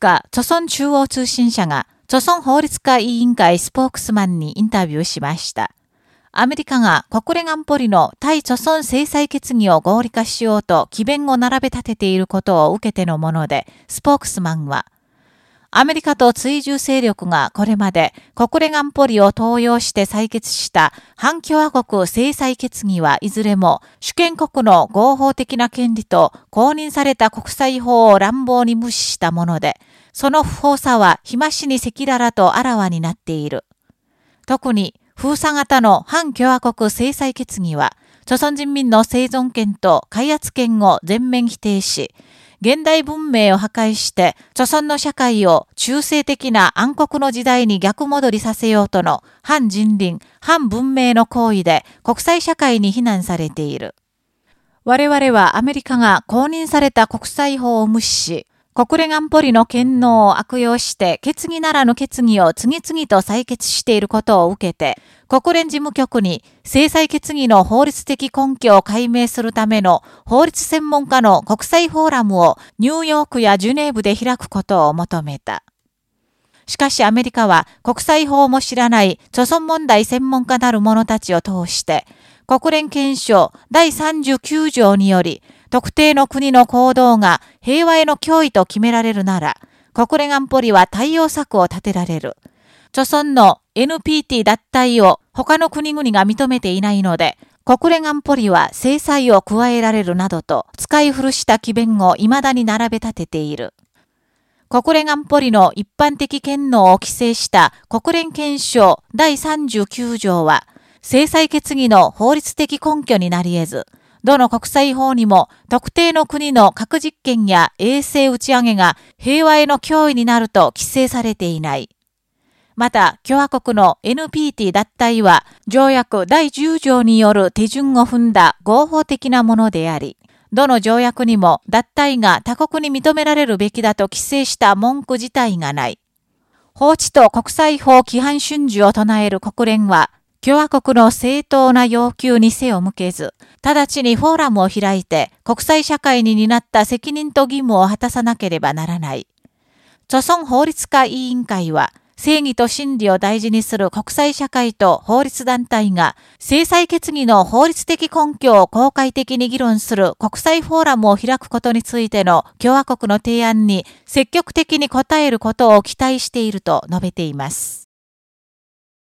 日、著村中央通信社が、著村法律家委員会スポークスマンにインタビューしました。アメリカが国連安保理の対著村制裁決議を合理化しようと機弁を並べ立てていることを受けてのもので、スポークスマンは、アメリカと追従勢力がこれまで国連安保理を登用して採決した反共和国制裁決議はいずれも主権国の合法的な権利と公認された国際法を乱暴に無視したもので、その不法さは日増しに赤裸々とあらわになっている。特に封鎖型の反共和国制裁決議は、朝鮮人民の生存権と開発権を全面否定し、現代文明を破壊して、著村の社会を中性的な暗黒の時代に逆戻りさせようとの反人倫、反文明の行為で国際社会に非難されている。我々はアメリカが公認された国際法を無視し、国連安保理の権能を悪用して決議ならぬ決議を次々と採決していることを受けて、国連事務局に制裁決議の法律的根拠を解明するための法律専門家の国際フォーラムをニューヨークやジュネーブで開くことを求めた。しかしアメリカは国際法も知らない著存問題専門家なる者たちを通して、国連憲章第39条により、特定の国の行動が平和への脅威と決められるなら、国連安保理は対応策を立てられる。著村の NPT 脱退を他の国々が認めていないので、国連安保理は制裁を加えられるなどと使い古した機弁を未だに並べ立てている。国連安保理の一般的権能を規制した国連憲章第39条は、制裁決議の法律的根拠になり得ず、どの国際法にも特定の国の核実験や衛星打ち上げが平和への脅威になると規制されていない。また、共和国の NPT 脱退は条約第10条による手順を踏んだ合法的なものであり、どの条約にも脱退が他国に認められるべきだと規制した文句自体がない。法治と国際法規範春秋を唱える国連は、共和国の正当な要求に背を向けず、直ちにフォーラムを開いて国際社会に担った責任と義務を果たさなければならない。著村法律家委員会は、正義と真理を大事にする国際社会と法律団体が制裁決議の法律的根拠を公開的に議論する国際フォーラムを開くことについての共和国の提案に積極的に応えることを期待していると述べています。